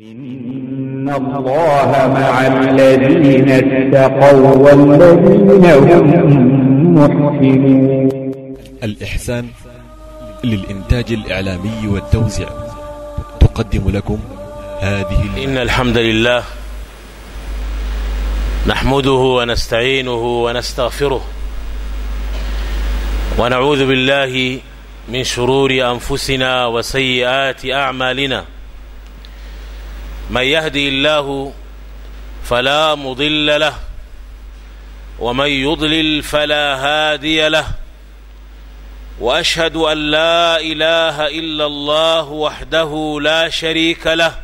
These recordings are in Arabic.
إن الله مع الذين اتقوا والذين هم محسنون الإحسان للإنتاج الإعلامي والتوزيع. تقدم لكم هذه إن الحمد لله نحمده ونستعينه ونستغفره ونعوذ بالله من شرور أنفسنا وسيئات أعمالنا. من يهدي الله فلا مضل له ومن يضلل فلا هادي له. وأشهد أن لا إله إلا الله وحده لا شريك له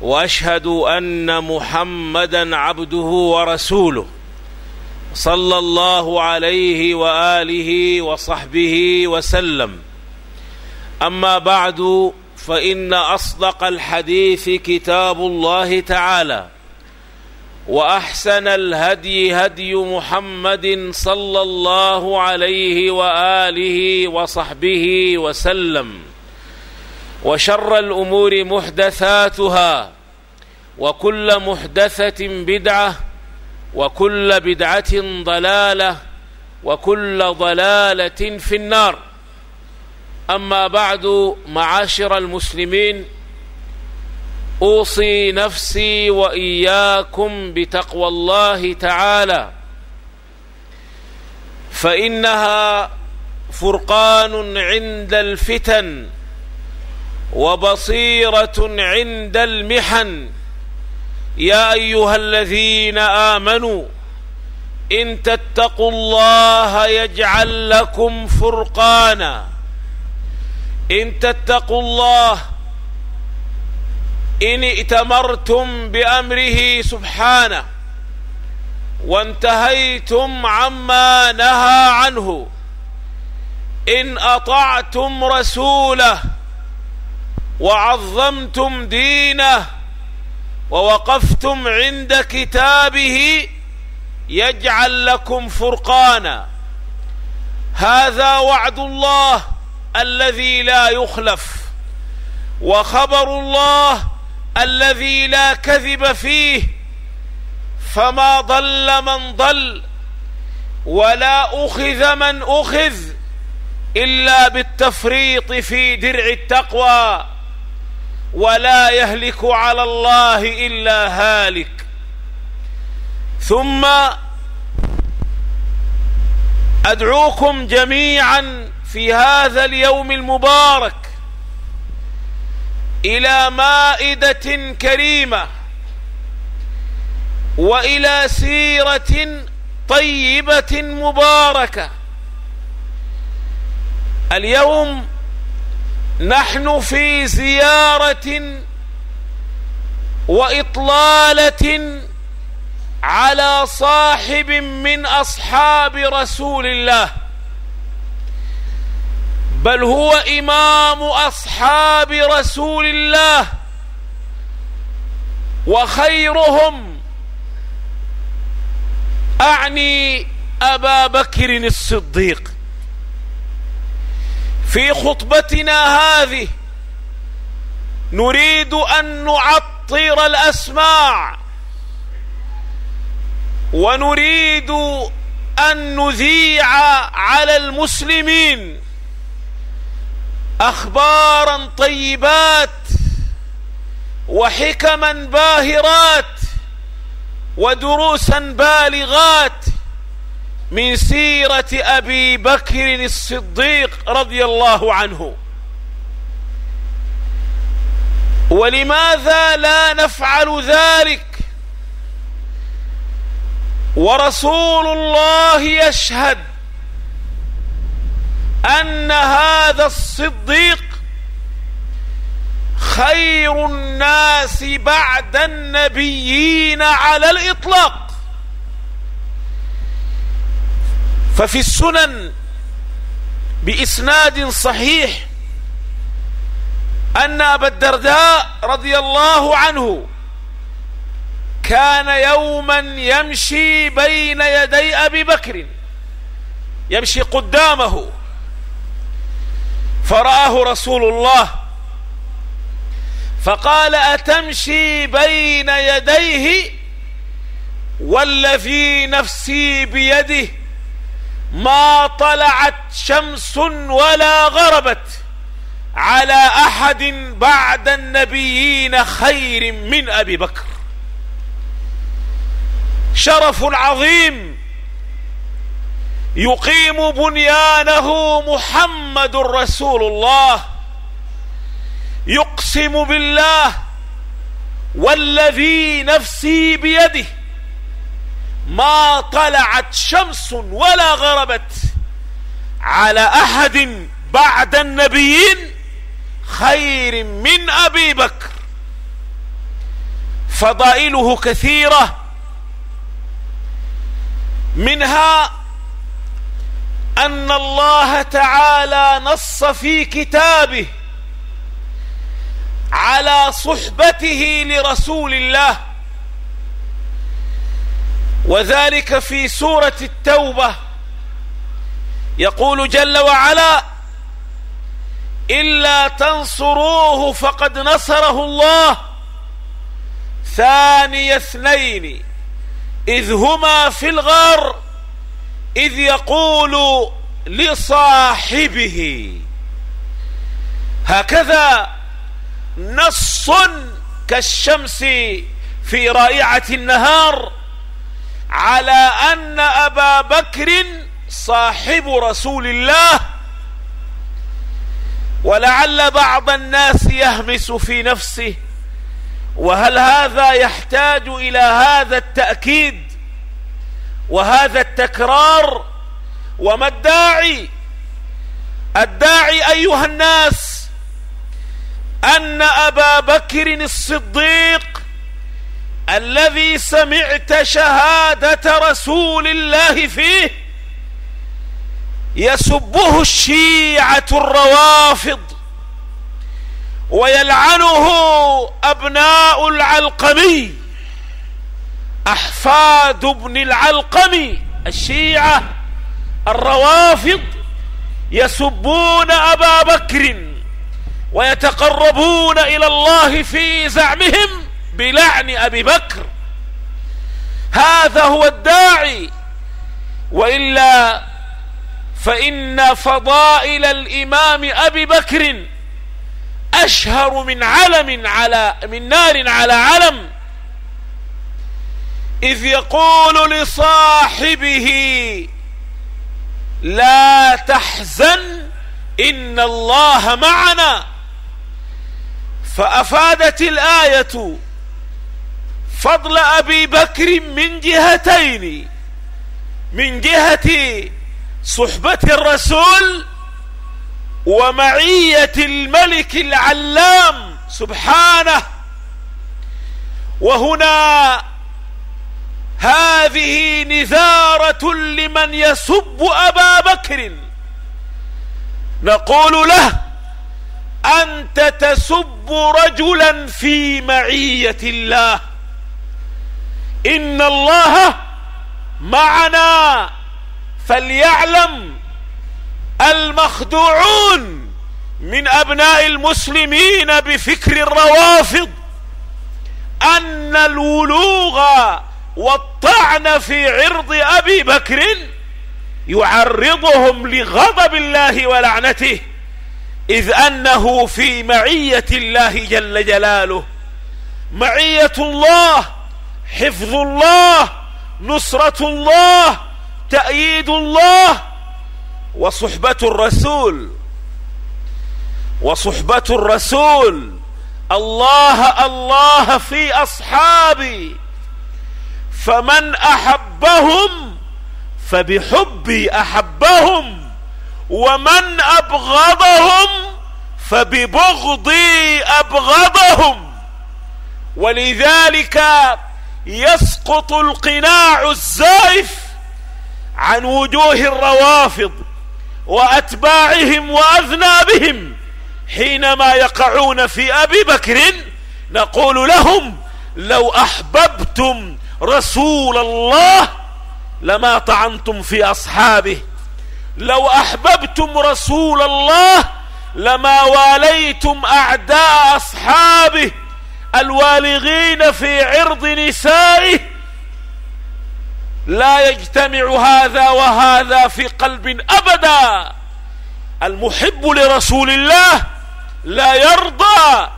وأشهد أن محمدا عبده ورسوله صلى الله عليه وآله وصحبه وسلم. أما بعد فإن أصدق الحديث كتاب الله تعالى وأحسن الهدي هدي محمد صلى الله عليه وآله وصحبه وسلم وشر الأمور محدثاتها وكل محدثة بدعة وكل بدعة ضلالة وكل ضلالة في النار. أما بعد معاشر المسلمين أوصي نفسي وإياكم بتقوى الله تعالى. فإنها فرقان عند الفتن وبصيرة عند المحن. يا أيها الذين آمنوا إن تتقوا الله يجعل لكم فرقانا. إن تتقوا الله إن ائتمرتم بأمره سبحانه وانتهيتم عما نهى عنه إن أطعتم رسوله وعظمتم دينه ووقفتم عند كتابه يجعل لكم فرقانا. هذا وعد الله الذي لا يخلف وخبر الله الذي لا كذب فيه فما ضل من ضل ولا أخذ من أخذ إلا بالتفريط في درع التقوى ولا يهلك على الله إلا هالك. ثم أدعوكم جميعا في هذا اليوم المبارك إلى مائدة كريمة وإلى سيرة طيبة مباركة. اليوم نحن في زيارة وإطلالة على صاحب من أصحاب رسول الله. بل هو إمام أصحاب رسول الله وخيرهم. أعني أبا بكر الصديق. في خطبتنا هذه نريد أن نعطر الأسماع ونريد أن نذيع على المسلمين. اخبارا طيبات وحكما باهرات ودروسا بالغات من سيرة أبي بكر الصديق رضي الله عنه. ولماذا لا نفعل ذلك؟ ورسول الله يشهد أن هذا الصديق خير الناس بعد النبيين على الإطلاق. ففي السنن بإسناد صحيح أن أبا الدرداء رضي الله عنه كان يوما يمشي بين يدي أبي بكر يمشي قدامه. فرآه رسول الله. فقال أتمشي بين يديه والذي نفسي بيده ما طلعت شمس ولا غربت على أحد بعد النبيين خير من أبي بكر. شرف عظيم يقيم بنيانه محمد رسول الله يقسم بالله والذي نفسي بيده ما طلعت شمس ولا غربت على أحد بعد النبيين خير من أبي بكر. فضائله كثيرة منها أن الله تعالى نص في كتابه على صحبته لرسول الله. وذلك في سورة التوبة. يقول جل وعلا إلا تنصروه فقد نصره الله. ثاني اثنين إذ هما في الغار. إذ يقول لصاحبه هكذا نص كالشمس في رائعة النهار على أن أبا بكر صاحب رسول الله. ولعل بعض الناس يهمس في نفسه وهل هذا يحتاج إلى هذا التأكيد؟ وهذا التكرار وما الداعي؟ الداعي أيها الناس أن أبا بكر الصديق الذي سمعت شهادة رسول الله فيه يسبه الشيعة الروافض ويلعنه أبناء العلقمي. أحفاد ابن العلقمي الشيعة الروافض يسبون أبا بكر ويتقربون إلى الله في زعمهم بلعن أبي بكر. هذا هو الداعي وإلا فإن فضائل الإمام أبي بكر أشهر من علم على من نار على علم. إذ يقول لصاحبه لا تحزن إن الله معنا. فأفادت الآية فضل أبي بكر من جهتين من جهة صحبة الرسول ومعية الملك العلام سبحانه. وهنا هذه نذارة لمن يسب أبا بكر. نقول له أنت تسب رجلا في معية الله. إن الله معنا. فليعلم المخدوعون من أبناء المسلمين بفكر الروافض أن الولوغ والطعن في عرض أبي بكر يعرضهم لغضب الله ولعنته إذ أنه في معية الله جل جلاله. معية الله حفظ الله نصرة الله تأييد الله وصحبة الرسول. وصحبة الرسول الله الله في أصحابي. فمن أحبهم فبحبي أحبهم ومن أبغضهم فببغضي أبغضهم. ولذلك يسقط القناع الزائف عن وجوه الروافض وأتباعهم وأذنابهم حينما يقعون في أبي بكر نقول لهم لو أحببتم رسول الله لما طعنتم في أصحابه. لو أحببتم رسول الله لما واليتم أعداء أصحابه. الوالغين في عرض نسائه. لا يجتمع هذا وهذا في قلب أبدا. المحب لرسول الله لا يرضى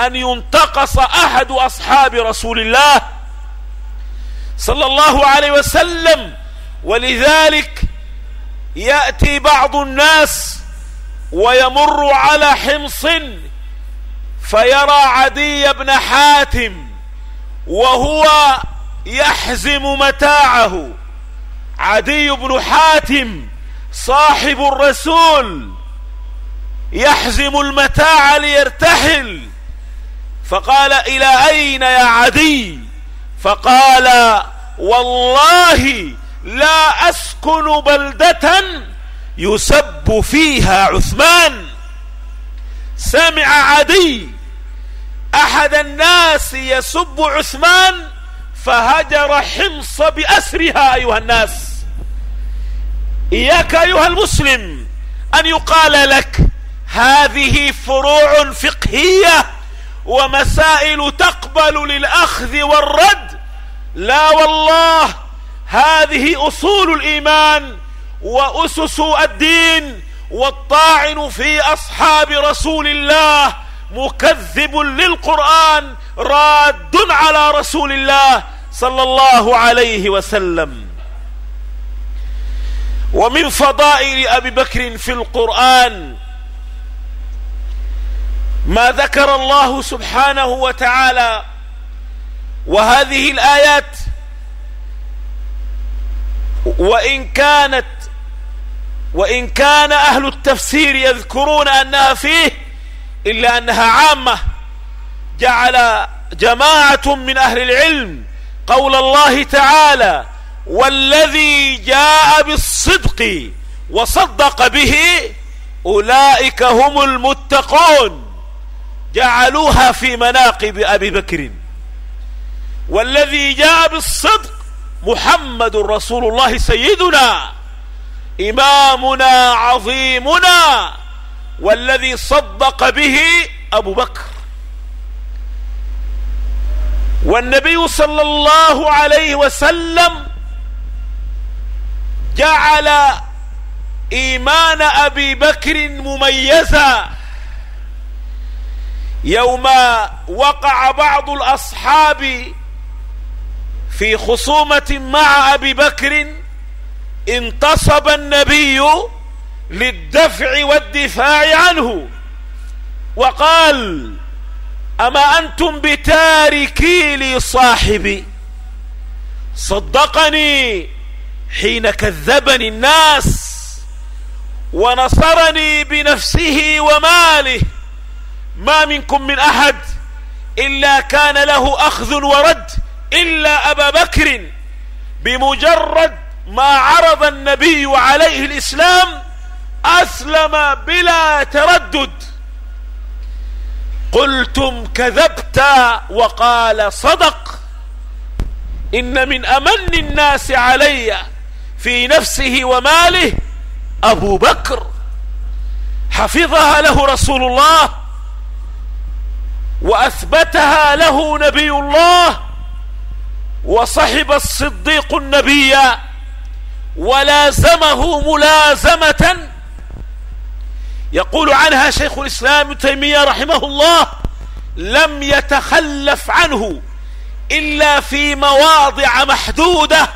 أن ينتقص أحد أصحاب رسول الله. صلى الله عليه وسلم. ولذلك يأتي بعض الناس ويمر على حمص فيرى عدي بن حاتم وهو يحزم متاعه. عدي بن حاتم صاحب الرسول يحزم المتاع ليرتحل. فقال إلى أين يا عدي؟ فقال والله لا أسكن بلدة يسب فيها عثمان. سمع عدي أحد الناس يسب عثمان فهجر حمص بأسرها أيها الناس. إياك أيها المسلم أن يقال لك هذه فروع فقهية ومسائل تقبل للأخذ والرد لا والله هذه أصول الإيمان وأسس الدين والطاعن في أصحاب رسول الله مكذب للقرآن راد على رسول الله صلى الله عليه وسلم. ومن فضائل أبي بكر في القرآن ما ذكر الله سبحانه وتعالى وهذه الآيات وإن كانت وإن كان أهل التفسير يذكرون أنها فيه إلا أنها عامة جعل جماعة من أهل العلم قول الله تعالى والذي جاء بالصدق وصدق به أولئك هم المتقون جعلوها في مناقب أبي بكر. والذي جاء بالصدق محمد رسول الله سيدنا إمامنا عظيمنا والذي صدق به أبو بكر. والنبي صلى الله عليه وسلم جعل إيمان أبي بكر مميزا. يوم وقع بعض الأصحاب في خصومة مع أبي بكر انتصب النبي للدفع والدفاع عنه. وقال أما أنتم بتاركي لي صاحبي صدقني حين كذبني الناس ونصرني بنفسه وماله. ما منكم من أحد إلا كان له أخذ ورد. إلا أبا بكر بمجرد ما عرض النبي عليه الإسلام أسلم بلا تردد. قلتم كذبت وقال صدق. إن من أمن الناس علي في نفسه وماله أبو بكر. حفظها له رسول الله وأثبتها له نبي الله وصحب الصديق النبي ولازمه ملازمة. يقول عنها شيخ الإسلام ابن تيمية رحمه الله لم يتخلف عنه إلا في مواضع محدودة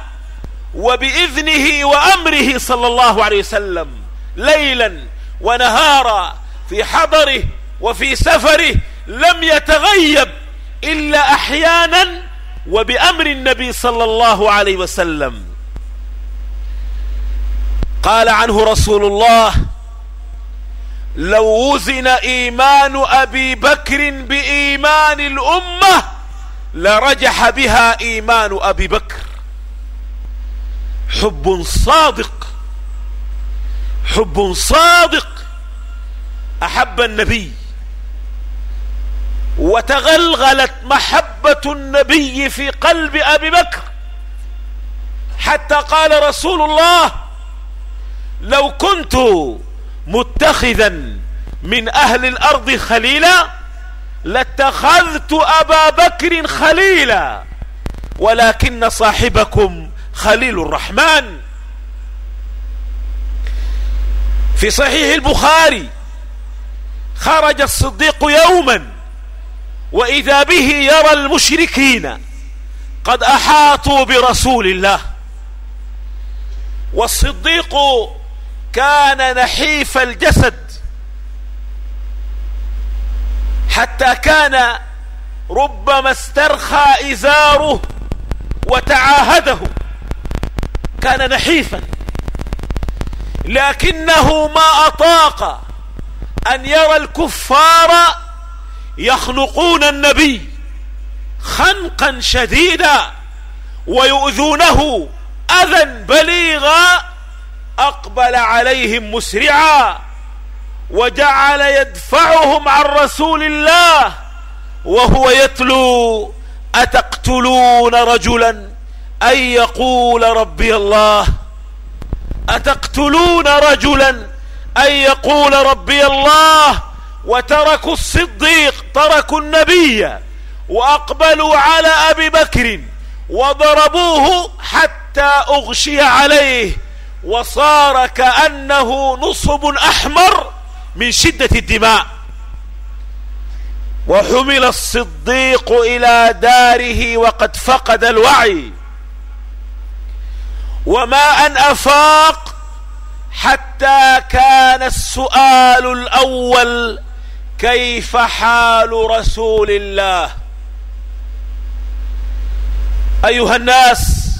وبإذنه وأمره صلى الله عليه وسلم ليلا ونهارا في حضره وفي سفره لم يتغيب إلا أحيانا وبأمر النبي صلى الله عليه وسلم. قال عنه رسول الله لو وزن إيمان أبي بكر بإيمان الأمة لرجح بها إيمان أبي بكر. حب صادق حب صادق أحب النبي. وتغلغلت محبه النبي في قلب أبي بكر. حتى قال رسول الله لو كنت متخذا من أهل الأرض خليلا لاتخذت أبا بكر خليلا ولكن صاحبكم خليل الرحمن. في صحيح البخاري خرج الصديق يوما وإذا به يرى المشركين قد أحاطوا برسول الله. والصديق كان نحيف الجسد حتى كان ربما استرخى إزاره وتعاهده. كان نحيفا. لكنه ما أطاق أن يرى الكفار يخنقون النبي خنقا شديدا ويؤذونه أذى بليغا أقبل عليهم مسرعا وجعل يدفعهم عن رسول الله وهو يتلو أتقتلون رجلا أن يقول ربي الله أتقتلون رجلا أن يقول ربي الله وتركوا الصديق تركوا النبي وأقبلوا على أبي بكر وضربوه حتى أغشي عليه وصار كأنه نصب أحمر من شدة الدماء. وحمل الصديق إلى داره وقد فقد الوعي. وما أن أفاق حتى كان السؤال الأول كيف حال رسول الله؟ أيها الناس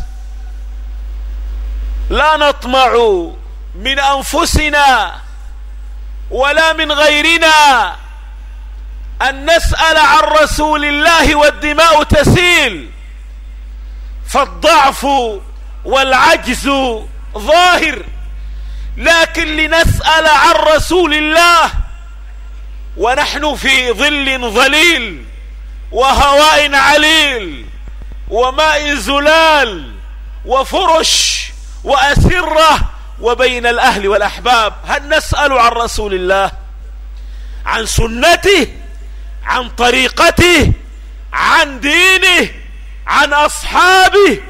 لا نطمع من أنفسنا ولا من غيرنا أن نسأل عن رسول الله والدماء تسيل فالضعف والعجز ظاهر لكن لنسأل عن رسول الله ونحن في ظل ظليل وهواء عليل وماء زلال وفرش وأسرة وبين الأهل والأحباب. هل نسأل عن رسول الله؟ عن سنته؟ عن طريقته؟ عن دينه؟ عن أصحابه؟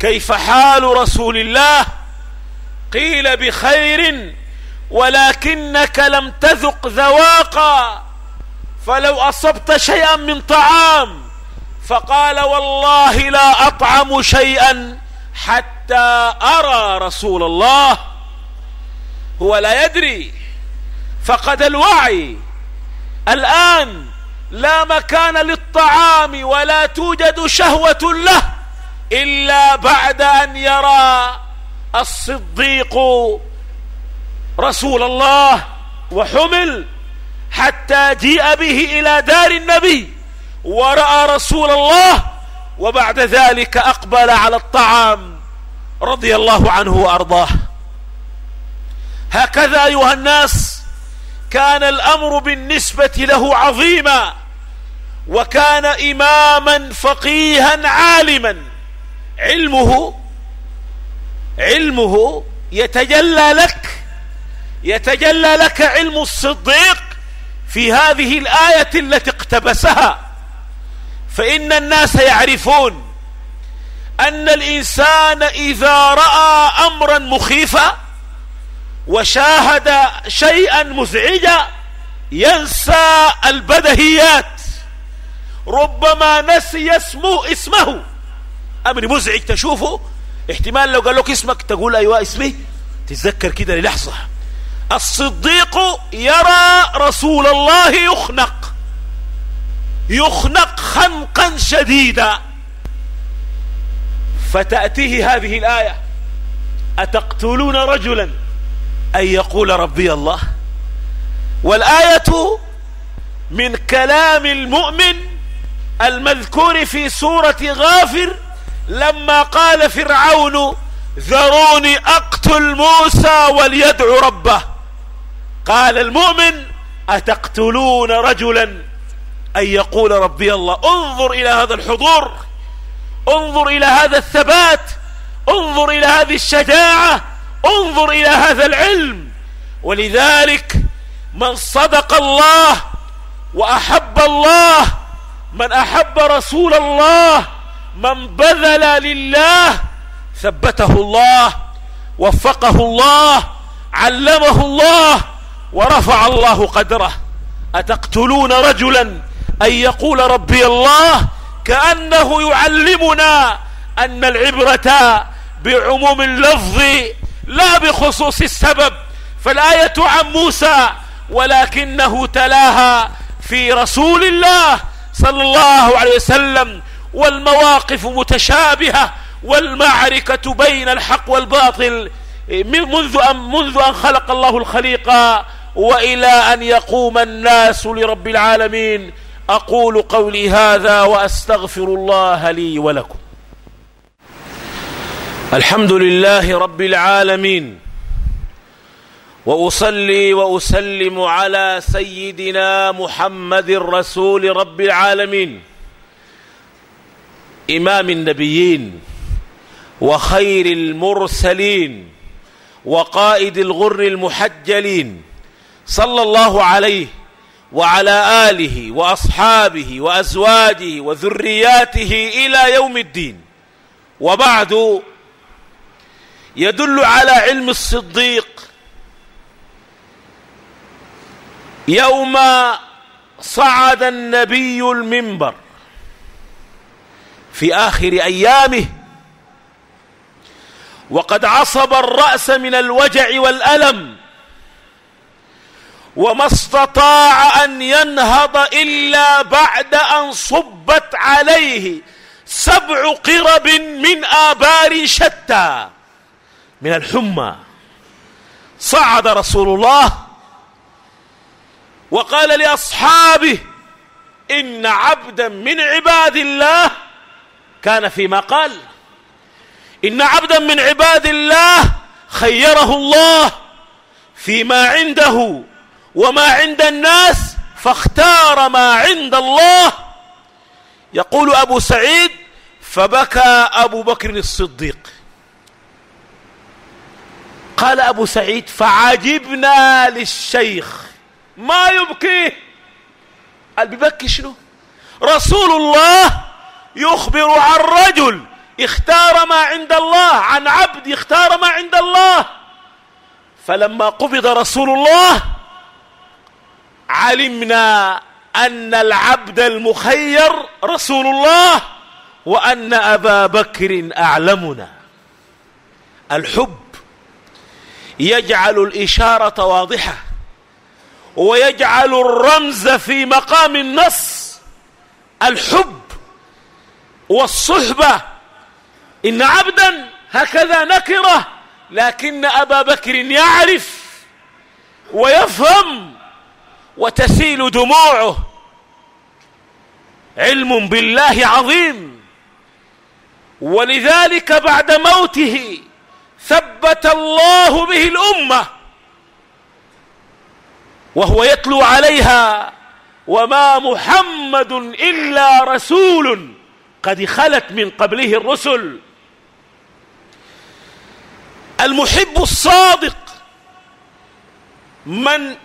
كيف حال رسول الله؟ قيل بخير ولكنك لم تذق ذواقا فلو أصبت شيئا من طعام فقال والله لا أطعم شيئا حتى أرى رسول الله هو لا يدري. فقد الوعي الآن لا مكان للطعام ولا توجد شهوة له إلا بعد أن يرى الصديق رسول الله وحمل حتى جيء به إلى دار النبي ورأى رسول الله وبعد ذلك أقبل على الطعام رضي الله عنه وأرضاه. هكذا أيها الناس كان الأمر بالنسبة له عظيما وكان إماما فقيها عالما. علمه علمه يتجلى لك يتجلى لك علم الصديق في هذه الآية التي اقتبسها. فإن الناس يعرفون أن الإنسان إذا رأى أمرا مخيفا وشاهد شيئا مزعجا ينسى البدهيات. ربما نسي اسمه اسمه. أمر مزعج تشوفه. احتمال لو قال لك اسمك تقول أيوة اسمي. تتذكر كده للحظة. الصديق يرى رسول الله يخنق يخنق خنقا شديدا. فتأتيه هذه الآية أتقتلون رجلا؟ أن يقول ربي الله. والآية من كلام المؤمن المذكور في سورة غافر لما قال فرعون ذروني أقتل موسى وليدعو ربه. قال المؤمن أتقتلون رجلا؟ أن يقول ربي الله انظر إلى هذا الحضور انظر إلى هذا الثبات انظر إلى هذه الشجاعة انظر إلى هذا العلم. ولذلك من صدق الله وأحب الله من أحب رسول الله من بذل لله ثبته الله وفقه الله علمه الله ورفع الله قدره. أتقتلون رجلا أن يقول ربي الله كأنه يعلمنا أن العبرة بعموم اللفظ لا بخصوص السبب فالآية عن موسى ولكنه تلاها في رسول الله صلى الله عليه وسلم والمواقف متشابهة والمعركة بين الحق والباطل. منذ أن, منذ أن خلق الله الخليق وإلى أن يقوم الناس لرب العالمين أقول قولي هذا وأستغفر الله لي ولكم. الحمد لله رب العالمين وأصلي وأسلم على سيدنا محمد رسول رب العالمين إمام النبيين وخير المرسلين وقائد الغر المحجلين. صلى الله عليه وعلى آله وأصحابه وأزواجه وذرياته إلى يوم الدين. وبعد يدل على علم الصديق يوم صعد النبي المنبر في آخر أيامه وقد عصب الرأس من الوجع والألم وما استطاع أن ينهض إلا بعد أن صبت عليه سبع قرب من آبار شتى من الحمى. صعد رسول الله وقال لأصحابه إن عبدا من عباد الله كان فيما قال. إن عبدا من عباد الله خيره الله فيما عنده وما عند الناس فاختار ما عند الله. يقول أبو سعيد فبكى أبو بكر الصديق. قال أبو سعيد فعجبنا للشيخ. ما يبكيه قال بيبكي شنو؟ رسول الله يخبر عن رجل اختار ما عند الله عن عبد اختار ما عند الله. فلما قبض رسول الله علمنا أن العبد المخير رسول الله وأن أبا بكر أعلمنا. الحب يجعل الإشارة واضحة ويجعل الرمز في مقام النص. الحب والصحبة إن عبدا هكذا نكره لكن أبا بكر يعرف ويفهم وتسيل دموعه. علم بالله عظيم. ولذلك بعد موته ثبت الله به الأمة. وهو يتلو عليها وما محمد إلا رسول قد خلت من قبله الرسل. المحب الصادق من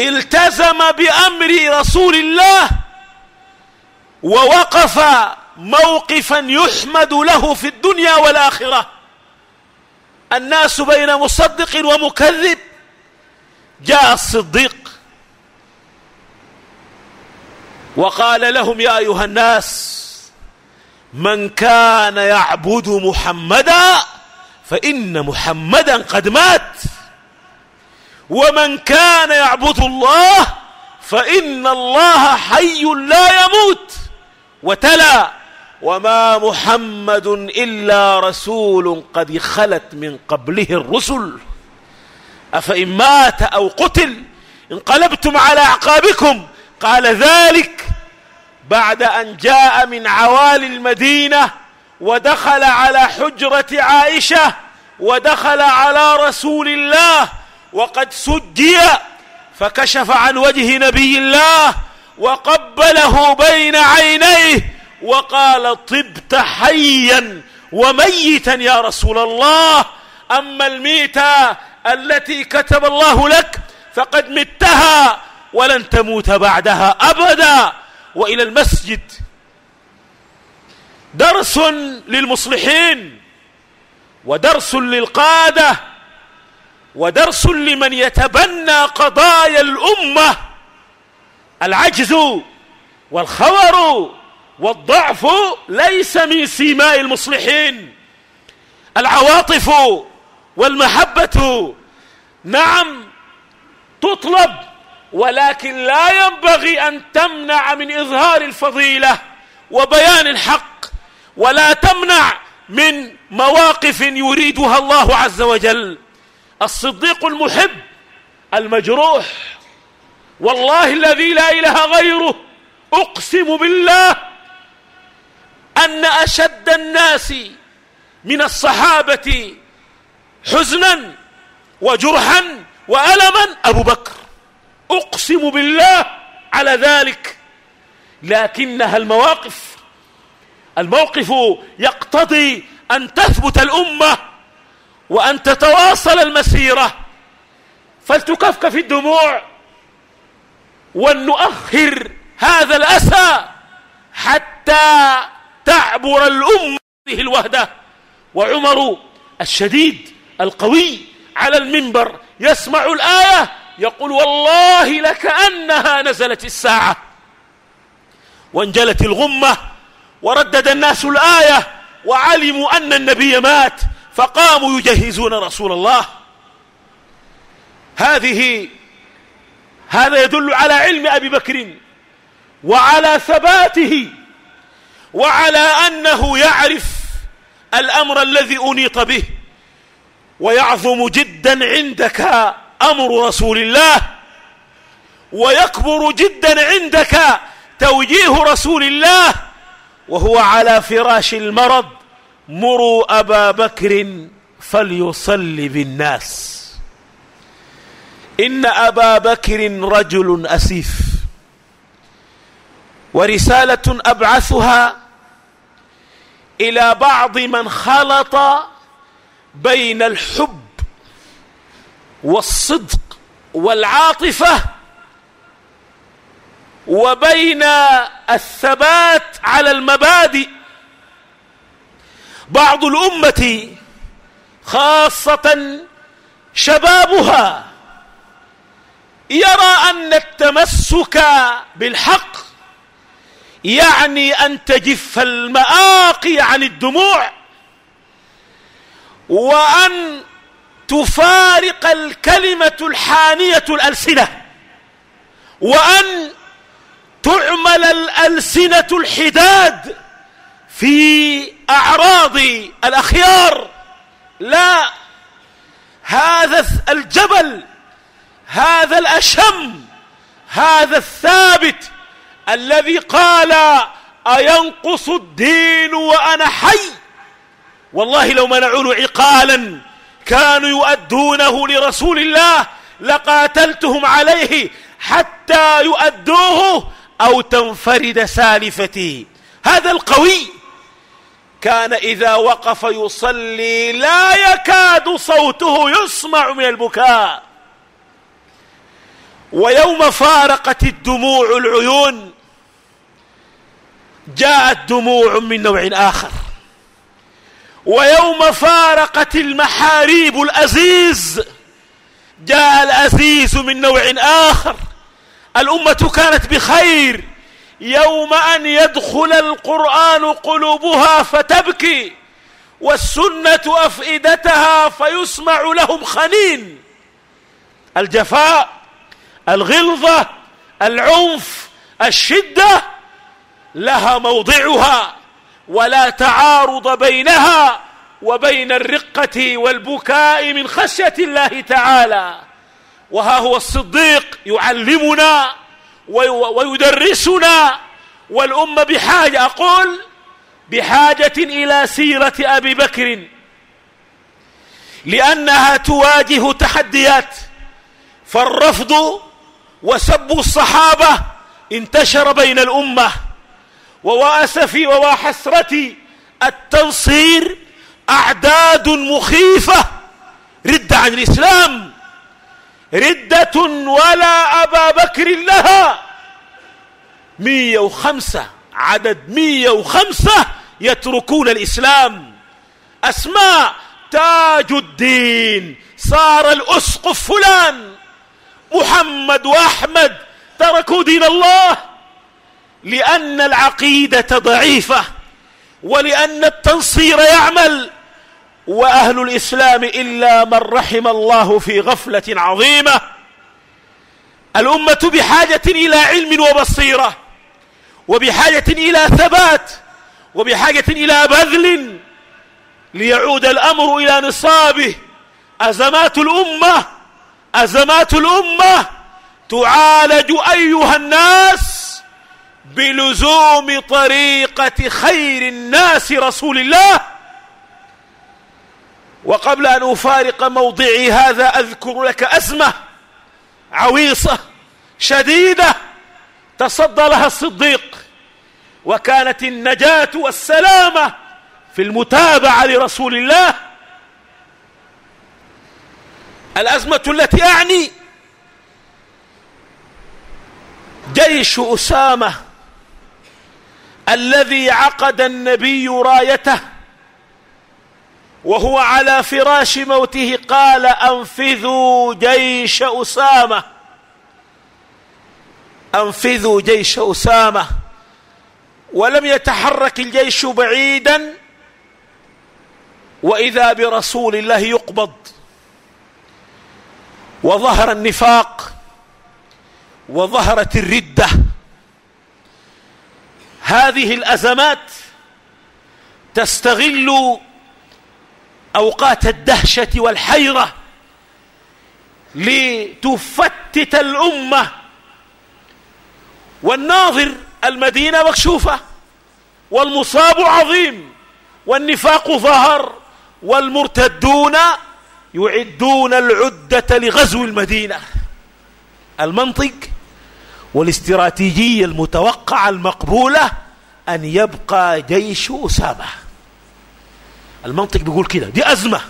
التزم بأمر رسول الله ووقف موقفا يحمد له في الدنيا والآخرة. الناس بين مصدق ومكذب. جاء الصديق وقال لهم يا أيها الناس من كان يعبد محمدا فإن محمدا قد مات. ومن كان يعبد الله فإن الله حي لا يموت وتلا. وما محمد إلا رسول قد خلت من قبله الرسل. أفإن مات أو قتل انقلبتم على أعقابكم. قال ذلك بعد أن جاء من عوالي المدينة ودخل على حجرة عائشة ودخل على رسول الله وقد سجي فكشف عن وجه نبي الله وقبله بين عينيه وقال طبت حيا وميتا يا رسول الله. أما الميتة التي كتب الله لك فقد متها ولن تموت بعدها أبدا. وإلى المسجد درس للمصلحين ودرس للقادة ودرس لمن يتبنى قضايا الأمة العجز والخور والضعف ليس من سيماء المصلحين. العواطف والمحبة نعم تطلب ولكن لا ينبغي أن تمنع من إظهار الفضيلة وبيان الحق ولا تمنع من مواقف يريدها الله عز وجل. الصديق المحب المجروح. والله الذي لا إله غيره أقسم بالله أن أشد الناس من الصحابة حزنا وجرحا وألما. أبو بكر أقسم بالله على ذلك. لكنها المواقف الموقف يقتضي أن تثبت الأمة وأن تتواصل المسيرة. فلتكفكف الدموع ولنؤخر هذا الأسى حتى تعبر الأمة هذه الوهدة. وعمر الشديد القوي على المنبر يسمع الآية يقول والله لكأنها نزلت الساعة. وانجلت الغمة وردد الناس الآية وعلموا أن النبي مات. فقاموا يجهزون رسول الله. هذه هذا يدل على علم أبي بكر وعلى ثباته وعلى أنه يعرف الأمر الذي أنيط به. ويعظم جدا عندك أمر رسول الله. ويكبر جدا عندك توجيه رسول الله. وهو على فراش المرض. مروا أبا بكر فليصلي بالناس. إن أبا بكر رجل أسيف. ورسالة أبعثها إلى بعض من خلط بين الحب والصدق والعاطفة وبين الثبات على المبادئ. بعض الأمة خاصة شبابها يرى أن التمسك بالحق يعني أن تجف المآقي عن الدموع وأن تفارق الكلمة الحانية الألسنة وأن تعمل الألسنة الحداد في أعراض الأخيار لا هذا الجبل هذا الأشم هذا الثابت الذي قال أينقص الدين وأنا حي؟ والله لو منعون عقالا كانوا يؤدونه لرسول الله لقاتلتهم عليه حتى يؤدوه أو تنفرد سالفتي. هذا القوي كان إذا وقف يصلي لا يكاد صوته يسمع من البكاء. ويوم فارقت الدموع العيون جاءت دموع من نوع آخر. ويوم فارقت المحاريب الأزيز جاء الأزيز من نوع آخر. الأمة كانت بخير. يوم أن يدخل القرآن قلوبها فتبكي والسنة أفئدتها فيسمع لهم خنين. الجفاء الغلظة العنف الشدة لها موضعها ولا تعارض بينها وبين الرقة والبكاء من خشية الله تعالى. وها هو الصديق يعلمنا ويدرسنا والأمة بحاجة. أقول بحاجة إلى سيرة أبي بكر لأنها تواجه تحديات. فالرفض وسب الصحابة انتشر بين الأمة. وواسفي وواحسرتي التنصير أعداد مخيفة رد عن الإسلام. ردة ولا أبا بكر لها. مية وخمسة عدد مية وخمسة يتركون الإسلام. أسماء تاج الدين صار الأسقف فلان. محمد وأحمد تركوا دين الله. لأن العقيدة ضعيفة ولأن التنصير يعمل. وأهل الإسلام إلا من رحم الله في غفلة عظيمة. الأمة بحاجة إلى علم وبصيرة وبحاجة إلى ثبات وبحاجة إلى بذل ليعود الأمر إلى نصابه. أزمات الأمة أزمات الأمة تعالج أيها الناس بلزوم طريقة خير الناس رسول الله. وقبل أن أفارق موضعي هذا أذكر لك أزمة عويصة شديدة تصدى لها الصديق وكانت النجاة والسلامة في المتابعة لرسول الله. الأزمة التي أعني جيش أسامة الذي عقد النبي رايته وهو على فراش موته قال أنفذوا جيش أسامة. أنفذوا جيش أسامة. ولم يتحرك الجيش بعيدا وإذا برسول الله يقبض. وظهر النفاق وظهرت الردة. هذه الأزمات تستغل أوقات الدهشة والحيرة لتفتت الأمة. والناظر المدينة مكشوفة والمصاب عظيم والنفاق ظهر والمرتدون يعدون العدة لغزو المدينة. المنطق والاستراتيجية المتوقعة المقبولة أن يبقى جيش أسامة. المنطق بيقول كده دي أزمة.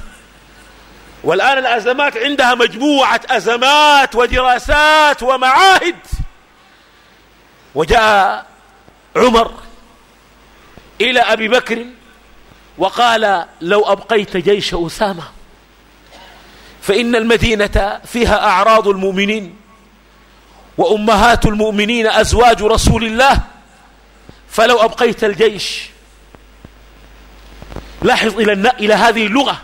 والآن الأزمات عندها مجموعة أزمات ودراسات ومعاهد. وجاء عمر إلى أبي بكر وقال لو أبقيت جيش أسامة فإن المدينة فيها أعراض المؤمنين وأمهات المؤمنين أزواج رسول الله. فلو أبقيت الجيش لاحظ إلى, إلى هذه اللغة.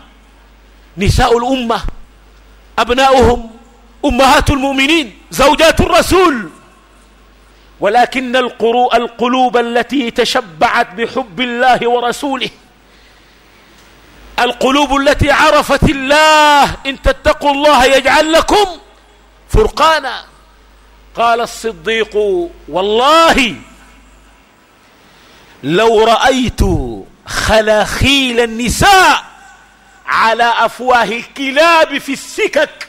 نساء الأمة أبناؤهم أمهات المؤمنين زوجات الرسول. ولكن القلوب التي تشبعت بحب الله ورسوله القلوب التي عرفت الله إن تتقوا الله يجعل لكم فرقانا. قال الصديق والله لو رأيت خلاخيل النساء على أفواه الكلاب في السكك.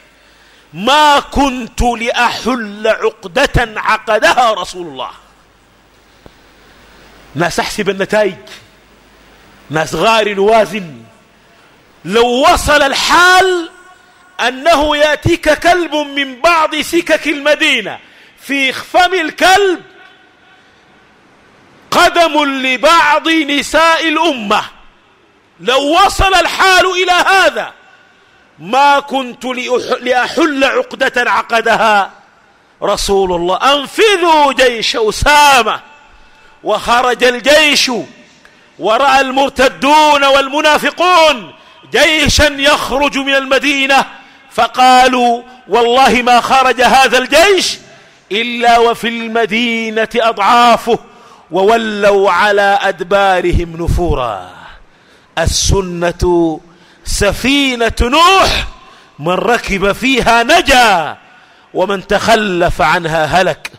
ما كنت لأحل عقدة عقدها رسول الله. ناس أحسب النتائج. ناس غار وازن لو وصل الحال أنه يأتيك كلب من بعض سكك المدينة في فم الكلب قدم لبعض نساء الأمة. لو وصل الحال إلى هذا ما كنت لأحل عقدة عقدها. رسول الله أنفذوا جيش أسامة. وخرج الجيش ورأى المرتدون والمنافقون جيشا يخرج من المدينة. فقالوا والله ما خرج هذا الجيش إلا وفي المدينة أضعافه. وولوا على أدبارهم نفورا. السنة سفينة نوح من ركب فيها نجا ومن تخلف عنها هلك.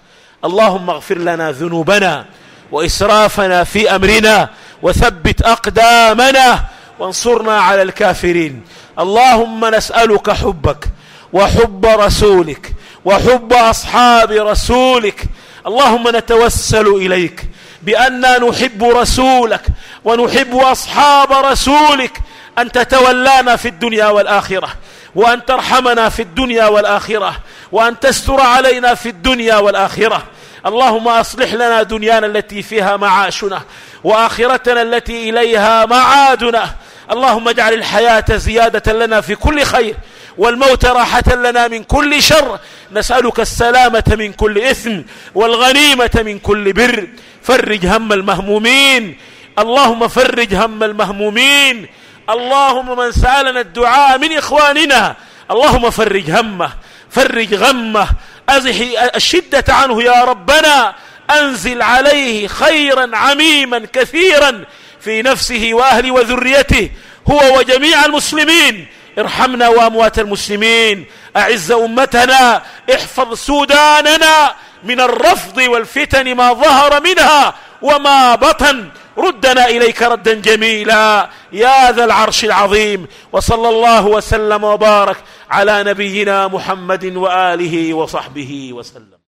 اللهم اغفر لنا ذنوبنا وإسرافنا في أمرنا وثبت أقدامنا وانصرنا على الكافرين. اللهم نسألك حبك وحب رسولك وحب أصحاب رسولك. اللهم نتوسل إليك بأننا نحب رسولك ونحب أصحاب رسولك. أن تتولانا في الدنيا والآخرة وأن ترحمنا في الدنيا والآخرة وأن تستر علينا في الدنيا والآخرة. اللهم أصلح لنا دنيانا التي فيها معاشنا وآخرتنا التي إليها معادنا. اللهم اجعل الحياة زيادة لنا في كل خير والموت راحة لنا من كل شر. نسألك السلامة من كل إثم والغنيمة من كل بر. فرج هم المهمومين. اللهم فرج هم المهمومين. اللهم من سألنا الدعاء من إخواننا. اللهم فرج همه. فرج غمه. أزح الشدة عنه يا ربنا. أنزل عليه خيرا عميما كثيرا في نفسه وأهله وذريته. هو وجميع المسلمين. ارحمنا وأموات المسلمين. أعز أمتنا. احفظ سوداننا. من الرفض والفتن ما ظهر منها وما بطن. ردنا إليك ردا جميلا. يا ذا العرش العظيم. وصلى الله وسلم وبارك على نبينا محمد وآله وصحبه وسلم.